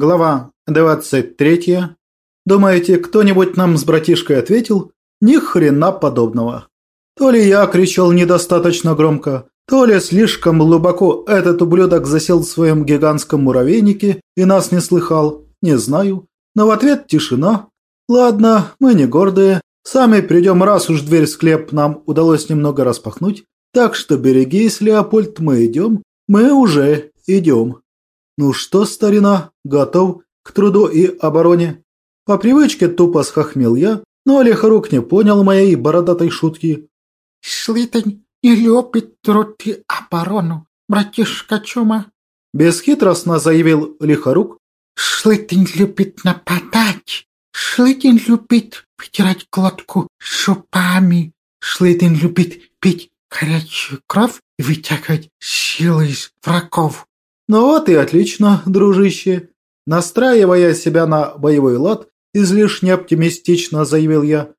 Глава 23. Думаете, кто-нибудь нам с братишкой ответил? Ни хрена подобного. То ли я кричал недостаточно громко, то ли слишком глубоко этот ублюдок засел в своем гигантском муравейнике и нас не слыхал, не знаю. Но в ответ тишина. Ладно, мы не гордые. Сами придем, раз уж дверь в склеп нам удалось немного распахнуть. Так что берегись, Леопольд, мы идем. Мы уже идем. «Ну что, старина, готов к труду и обороне?» По привычке тупо схохмел я, но Лихорук не понял моей бородатой шутки. «Слитень не любит труд и оборону, братишка Чума», бесхитростно заявил Лихорук. «Шлытень любит нападать, Шлытень любит вытирать глотку шупами, Шлытень любит пить горячую кровь и вытягивать силы из врагов. «Ну вот и отлично, дружище!» Настраивая себя на боевой лад, излишне оптимистично заявил я.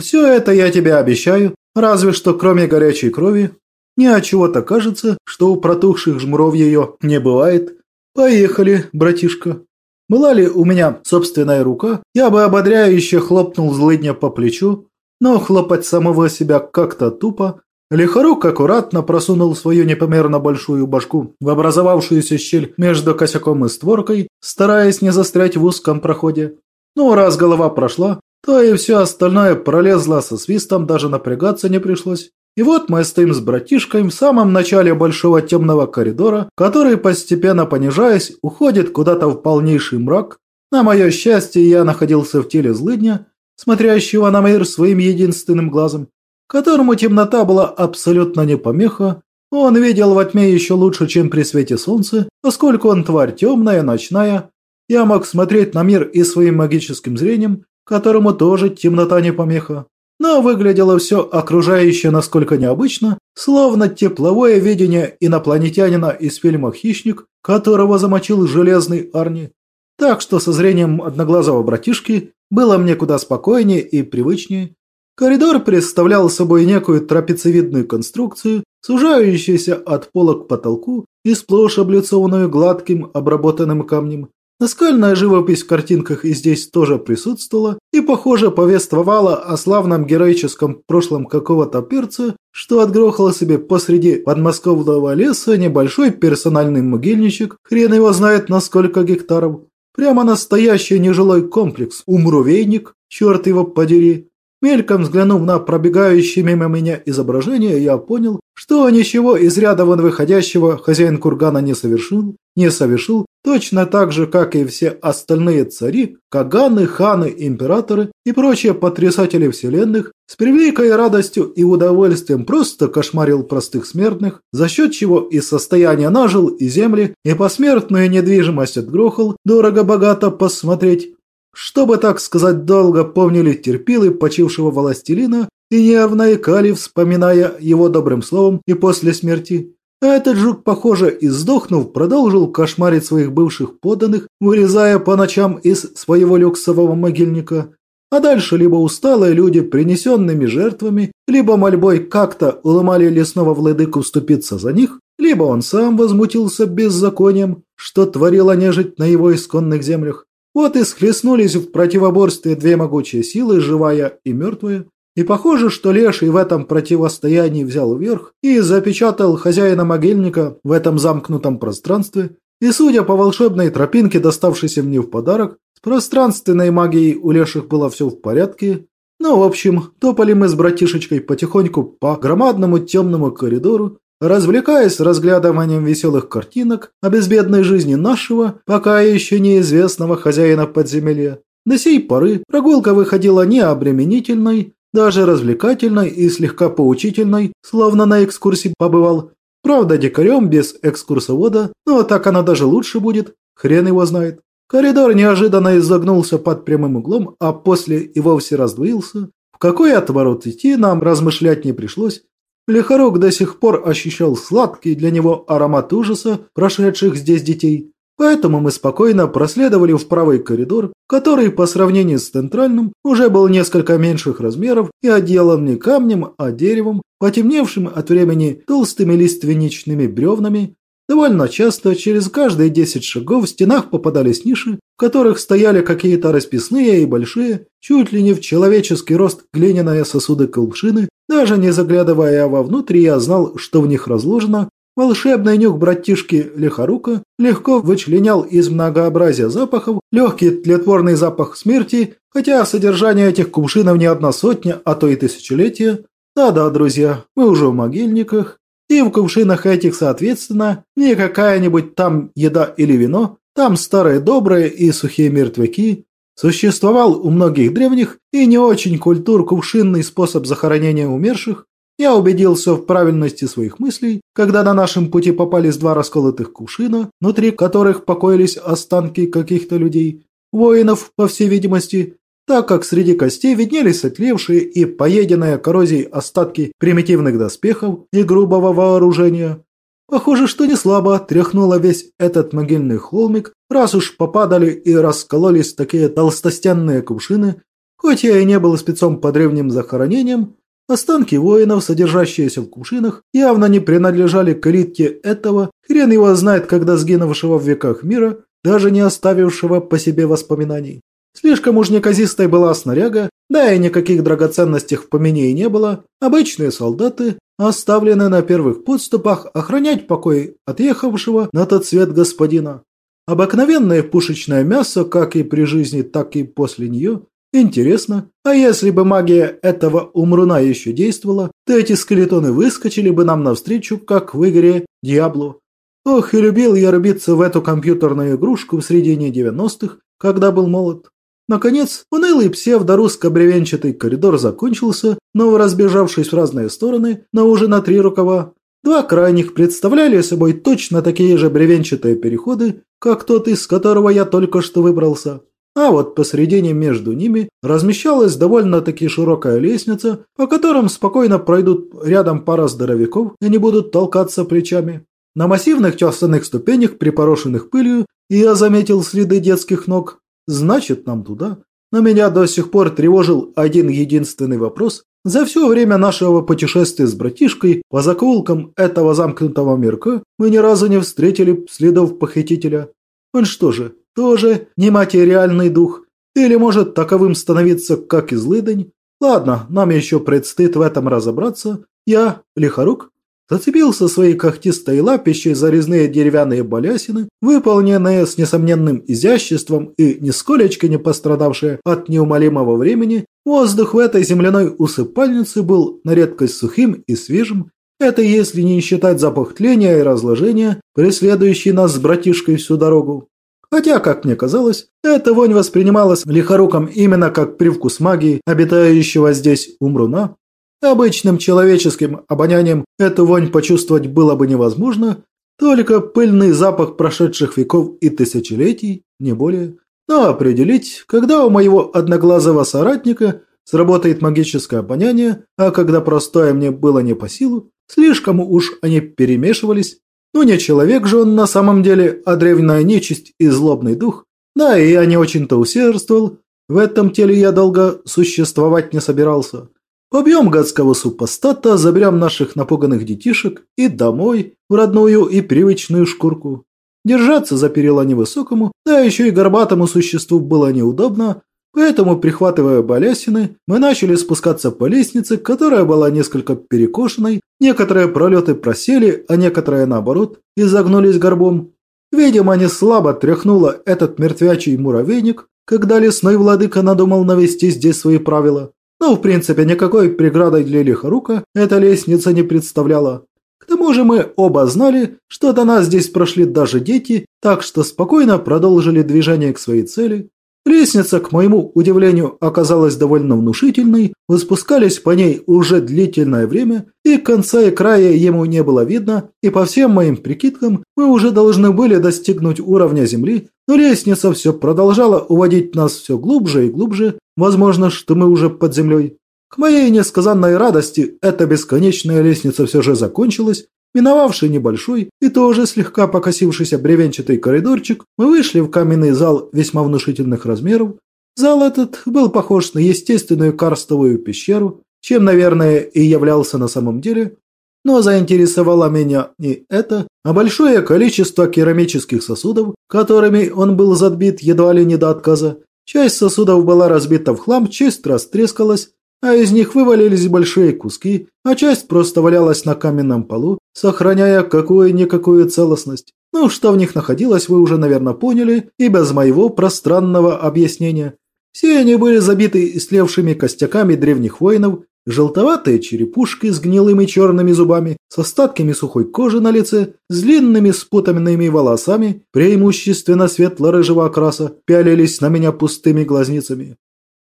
«Все это я тебе обещаю, разве что кроме горячей крови. Мне от чего-то кажется, что у протухших жмуров ее не бывает. Поехали, братишка!» Была ли у меня собственная рука, я бы ободряюще хлопнул злыдня по плечу, но хлопать самого себя как-то тупо, Лихорук аккуратно просунул свою непомерно большую башку в образовавшуюся щель между косяком и створкой, стараясь не застрять в узком проходе. Ну, раз голова прошла, то и все остальное пролезло со свистом, даже напрягаться не пришлось. И вот мы стоим с братишкой в самом начале большого темного коридора, который, постепенно понижаясь, уходит куда-то в полнейший мрак. На мое счастье, я находился в теле злыдня, смотрящего на мир своим единственным глазом которому темнота была абсолютно не помеха, он видел во тьме еще лучше, чем при свете солнца, поскольку он тварь темная, ночная. Я мог смотреть на мир и своим магическим зрением, которому тоже темнота не помеха. Но выглядело все окружающее насколько необычно, словно тепловое видение инопланетянина из фильма «Хищник», которого замочил железный Арни. Так что со зрением одноглазого братишки было мне куда спокойнее и привычнее. Коридор представлял собой некую трапециевидную конструкцию, сужающуюся от пола к потолку и сплошь облицованную гладким обработанным камнем. Наскальная живопись в картинках и здесь тоже присутствовала и, похоже, повествовала о славном героическом прошлом какого-то перца, что отгрохал себе посреди подмосковного леса небольшой персональный могильничек, хрен его знает на сколько гектаров. Прямо настоящий нежилой комплекс, умрувейник, черт его подери. Мельком взглянув на пробегающее мимо меня изображение, я понял, что ничего из ряда вон выходящего хозяин кургана не совершил, не совершил, точно так же, как и все остальные цари, каганы, ханы, императоры и прочие потрясатели вселенных, с превеликой радостью и удовольствием просто кошмарил простых смертных, за счет чего и состояние нажил, и земли, и посмертную недвижимость отгрохал, дорого-богато посмотреть, чтобы, так сказать, долго помнили терпилы почившего властелина и нервно икали, вспоминая его добрым словом и после смерти. этот жук, похоже, и сдохнув, продолжил кошмарить своих бывших подданных, вырезая по ночам из своего люксового могильника. А дальше либо усталые люди, принесенными жертвами, либо мольбой как-то уломали лесного владыку вступиться за них, либо он сам возмутился беззаконием, что творила нежить на его исконных землях. Вот и схлестнулись в противоборстве две могучие силы, живая и мертвая. И похоже, что Леший в этом противостоянии взял верх и запечатал хозяина могильника в этом замкнутом пространстве. И судя по волшебной тропинке, доставшейся мне в подарок, с пространственной магией у Леших было все в порядке. Ну, в общем, топали мы с братишечкой потихоньку по громадному темному коридору, развлекаясь разглядыванием веселых картинок о безбедной жизни нашего, пока еще неизвестного хозяина подземелья. До сей поры прогулка выходила необременительной, даже развлекательной и слегка поучительной, словно на экскурсии побывал. Правда, дикарем без экскурсовода, но так она даже лучше будет, хрен его знает. Коридор неожиданно изогнулся под прямым углом, а после и вовсе раздвоился. В какой отворот идти нам размышлять не пришлось, Лихорок до сих пор ощущал сладкий для него аромат ужаса прошедших здесь детей, поэтому мы спокойно проследовали в правый коридор, который по сравнению с центральным уже был несколько меньших размеров и отделан не камнем, а деревом, потемневшим от времени толстыми лиственничными бревнами. Довольно часто через каждые десять шагов в стенах попадались ниши, в которых стояли какие-то расписные и большие, чуть ли не в человеческий рост глиняные сосуды кувшины. Даже не заглядывая вовнутрь, я знал, что в них разложено. Волшебный нюх братишки Лихорука легко вычленял из многообразия запахов легкий тлетворный запах смерти, хотя содержание этих кувшинов не одна сотня, а то и тысячелетия. Да-да, друзья, мы уже в могильниках, и в кувшинах этих, соответственно, не какая-нибудь там еда или вино, там старые добрые и сухие мертвяки. Существовал у многих древних и не очень культур кувшинный способ захоронения умерших. Я убедился в правильности своих мыслей, когда на нашем пути попались два расколотых кувшина, внутри которых покоились останки каких-то людей, воинов, по всей видимости, так как среди костей виднелись отлевшие и поеденные коррозией остатки примитивных доспехов и грубого вооружения. Похоже, что не слабо тряхнуло весь этот могильный холмик, раз уж попадали и раскололись такие толстостенные кувшины, хоть я и не был спецом по древним захоронениям, останки воинов, содержащиеся в кувшинах, явно не принадлежали к элитке этого, хрен его знает, когда сгинувшего в веках мира, даже не оставившего по себе воспоминаний. Слишком уж неказистой была снаряга, да и никаких драгоценностей в помине и не было. Обычные солдаты, оставленные на первых подступах охранять покой отъехавшего на тот свет господина. Обыкновенное пушечное мясо, как и при жизни, так и после нее. Интересно, а если бы магия этого умруна еще действовала, то эти скелетоны выскочили бы нам навстречу, как в игре Диабло. Ох, и любил я рубиться в эту компьютерную игрушку в середине 90-х, когда был молод. Наконец, унылый псевдо-русско-бревенчатый коридор закончился, но разбежавшись в разные стороны, на уже на три рукава, два крайних представляли собой точно такие же бревенчатые переходы, как тот, из которого я только что выбрался. А вот посредине между ними размещалась довольно-таки широкая лестница, по которым спокойно пройдут рядом пара здоровяков и не будут толкаться плечами. На массивных тесанных ступенях, припорошенных пылью, я заметил следы детских ног, Значит, нам туда. Но меня до сих пор тревожил один единственный вопрос. За все время нашего путешествия с братишкой по закоулкам этого замкнутого мирка мы ни разу не встретили следов похитителя. Он что же, тоже нематериальный дух? Или может таковым становиться, как и злыдень? Ладно, нам еще предстоит в этом разобраться. Я, Лихорук, Зацепился своей когтистой лапищей за резные деревянные балясины, выполненные с несомненным изяществом и нисколечко не пострадавшие от неумолимого времени, воздух в этой земляной усыпальнице был на редкость сухим и свежим, это если не считать запах тления и разложения, преследующий нас с братишкой всю дорогу. Хотя, как мне казалось, эта вонь воспринималась лихоруком именно как привкус магии, обитающего здесь умруна, Обычным человеческим обонянием эту вонь почувствовать было бы невозможно, только пыльный запах прошедших веков и тысячелетий, не более. Но определить, когда у моего одноглазого соратника сработает магическое обоняние, а когда простое мне было не по силу, слишком уж они перемешивались. Ну не человек же он на самом деле, а древняя нечисть и злобный дух. Да, и я не очень-то усердствовал. В этом теле я долго существовать не собирался. Побьем гадского супостата, заберем наших напуганных детишек и домой, в родную и привычную шкурку. Держаться за перила невысокому, да еще и горбатому существу было неудобно, поэтому, прихватывая балясины, мы начали спускаться по лестнице, которая была несколько перекошенной, некоторые пролеты просели, а некоторые, наоборот, изогнулись горбом. Видимо, не слабо тряхнуло этот мертвячий муравейник, когда лесной владыка надумал навести здесь свои правила. Но, в принципе, никакой преградой для Лихорука эта лестница не представляла. К тому же мы оба знали, что до нас здесь прошли даже дети, так что спокойно продолжили движение к своей цели. Лестница, к моему удивлению, оказалась довольно внушительной, вы спускались по ней уже длительное время, и конца и края ему не было видно, и по всем моим прикидкам мы уже должны были достигнуть уровня земли, но лестница все продолжала уводить нас все глубже и глубже, возможно, что мы уже под землей. К моей несказанной радости эта бесконечная лестница все же закончилась, Миновавший небольшой и тоже слегка покосившийся бревенчатый коридорчик, мы вышли в каменный зал весьма внушительных размеров. Зал этот был похож на естественную карстовую пещеру, чем, наверное, и являлся на самом деле. Но заинтересовало меня не это, а большое количество керамических сосудов, которыми он был задбит едва ли не до отказа. Часть сосудов была разбита в хлам, часть растрескалась, а из них вывалились большие куски, а часть просто валялась на каменном полу, сохраняя какую-никакую целостность. Ну, что в них находилось, вы уже, наверное, поняли, и без моего пространного объяснения. Все они были забиты истлевшими костяками древних воинов, желтоватые черепушки с гнилыми черными зубами, с остатками сухой кожи на лице, с длинными спутанными волосами, преимущественно светло-рыжего окраса, пялились на меня пустыми глазницами.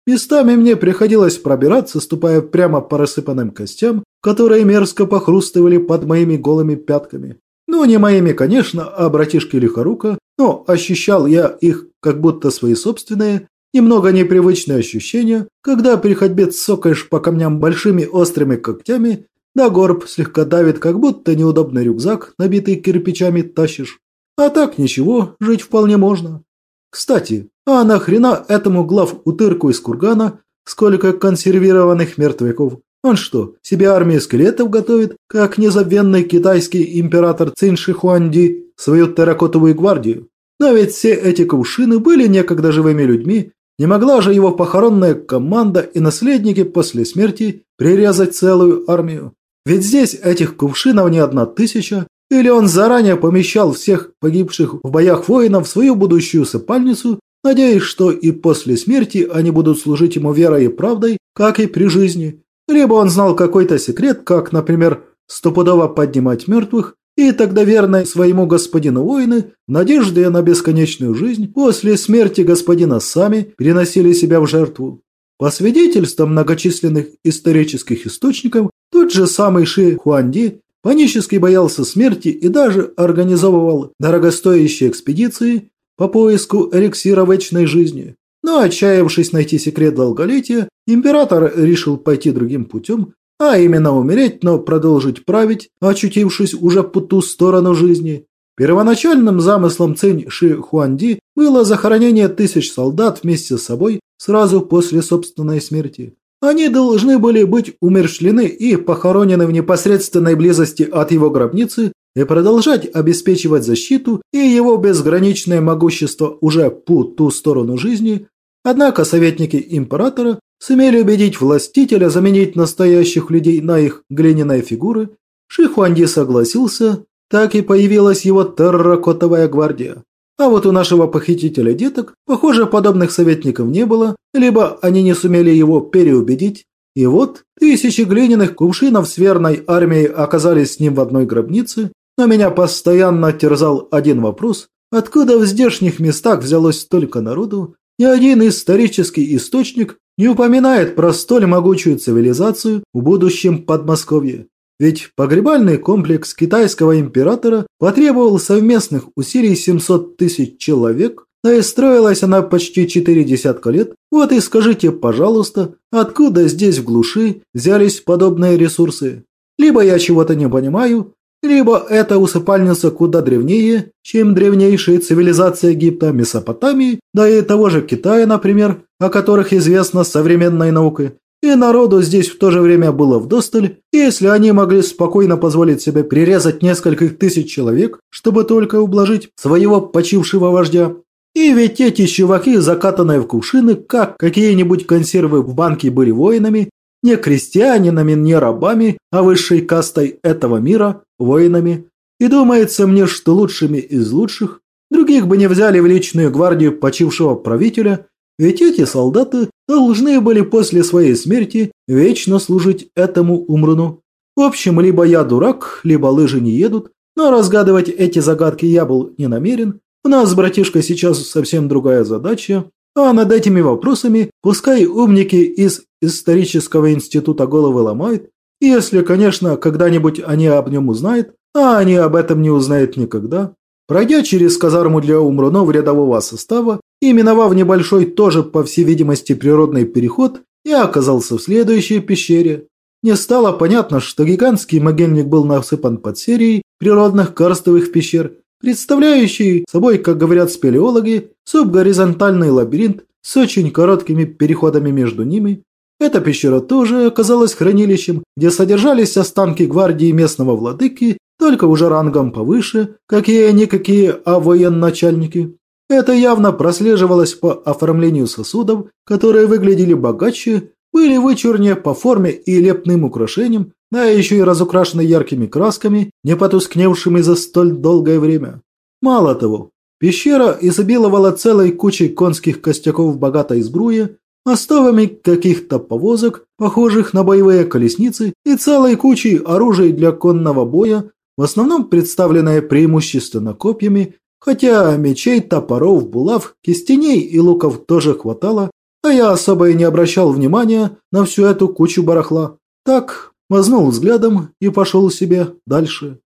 Местами мне приходилось пробираться, ступая прямо по рассыпанным костям, которые мерзко похрустывали под моими голыми пятками. Ну, не моими, конечно, а братишки Лихорука, но ощущал я их как будто свои собственные, немного непривычные ощущения, когда при ходьбе цокаешь по камням большими острыми когтями, да горб слегка давит, как будто неудобный рюкзак, набитый кирпичами, тащишь. А так ничего, жить вполне можно. Кстати, а нахрена этому глав утырку из кургана сколько консервированных мертвяков? Он что, себе армию скелетов готовит, как незабвенный китайский император Цин Шихуанди свою терракотовую гвардию? Но ведь все эти кувшины были некогда живыми людьми, не могла же его похоронная команда и наследники после смерти прирезать целую армию. Ведь здесь этих кувшинов не одна тысяча, или он заранее помещал всех погибших в боях воинов в свою будущую сыпальницу, надеясь, что и после смерти они будут служить ему верой и правдой, как и при жизни. Либо он знал какой-то секрет, как, например, стопудово поднимать мертвых, и тогда верные своему господину воины, в надежде на бесконечную жизнь, после смерти господина сами переносили себя в жертву. По свидетельствам многочисленных исторических источников, тот же самый Ши Хуанди панически боялся смерти и даже организовывал дорогостоящие экспедиции по поиску эликсира вечной жизни. Но, отчаявшись найти секрет долголетия, император решил пойти другим путем, а именно умереть, но продолжить править, очутившись уже по ту сторону жизни. Первоначальным замыслом Цинь Ши Хуанди было захоронение тысяч солдат вместе с собой сразу после собственной смерти. Они должны были быть умершлены и похоронены в непосредственной близости от его гробницы и продолжать обеспечивать защиту и его безграничное могущество уже по ту сторону жизни, однако советники императора сумели убедить властителя заменить настоящих людей на их глиняные фигуры, Шихуанди согласился, так и появилась его терракотовая гвардия. А вот у нашего похитителя деток, похоже, подобных советников не было, либо они не сумели его переубедить, и вот тысячи глиняных кувшинов с верной армией оказались с ним в одной гробнице, но меня постоянно терзал один вопрос, откуда в здешних местах взялось столько народу, ни один исторический источник не упоминает про столь могучую цивилизацию в будущем Подмосковье. Ведь погребальный комплекс китайского императора потребовал совместных усилий 700 тысяч человек, да и строилась она почти четыре десятка лет. Вот и скажите, пожалуйста, откуда здесь в глуши взялись подобные ресурсы? Либо я чего-то не понимаю, либо эта усыпальница куда древнее, чем древнейшая цивилизация Египта, Месопотамии, да и того же Китая, например, о которых известно современной наукой. И народу здесь в то же время было вдосталь, если они могли спокойно позволить себе прирезать нескольких тысяч человек, чтобы только ублажить своего почившего вождя. И ведь эти чуваки, закатанные в кувшины, как какие-нибудь консервы в банке были воинами, не крестьянинами, не рабами, а высшей кастой этого мира – воинами. И думается мне, что лучшими из лучших других бы не взяли в личную гвардию почившего правителя, ведь эти солдаты должны были после своей смерти вечно служить этому Умруну. В общем, либо я дурак, либо лыжи не едут, но разгадывать эти загадки я был не намерен. У нас, братишка, сейчас совсем другая задача, а над этими вопросами пускай умники из исторического института головы ломают, если, конечно, когда-нибудь они об нем узнают, а они об этом не узнают никогда. Пройдя через казарму для умрунов рядового состава и миновав небольшой, тоже по всей видимости природный переход, я оказался в следующей пещере. Мне стало понятно, что гигантский могильник был насыпан под серией природных карстовых пещер, представляющий собой, как говорят спелеологи, субгоризонтальный лабиринт с очень короткими переходами между ними. Эта пещера тоже оказалась хранилищем, где содержались останки гвардии местного владыки, только уже рангом повыше, какие-никакие, а военачальники. Это явно прослеживалось по оформлению сосудов, которые выглядели богаче, были вычурнее по форме и лепным украшениям, да еще и разукрашены яркими красками, не потускневшими за столь долгое время. Мало того, пещера изобиловала целой кучей конских костяков богатой сбруи, остовами каких-то повозок, похожих на боевые колесницы, и целой кучей оружия для конного боя, в основном представленное преимущественно копьями, хотя мечей, топоров, булав, кистеней и луков тоже хватало, а я особо и не обращал внимания на всю эту кучу барахла. Так, мазнул взглядом и пошел себе дальше.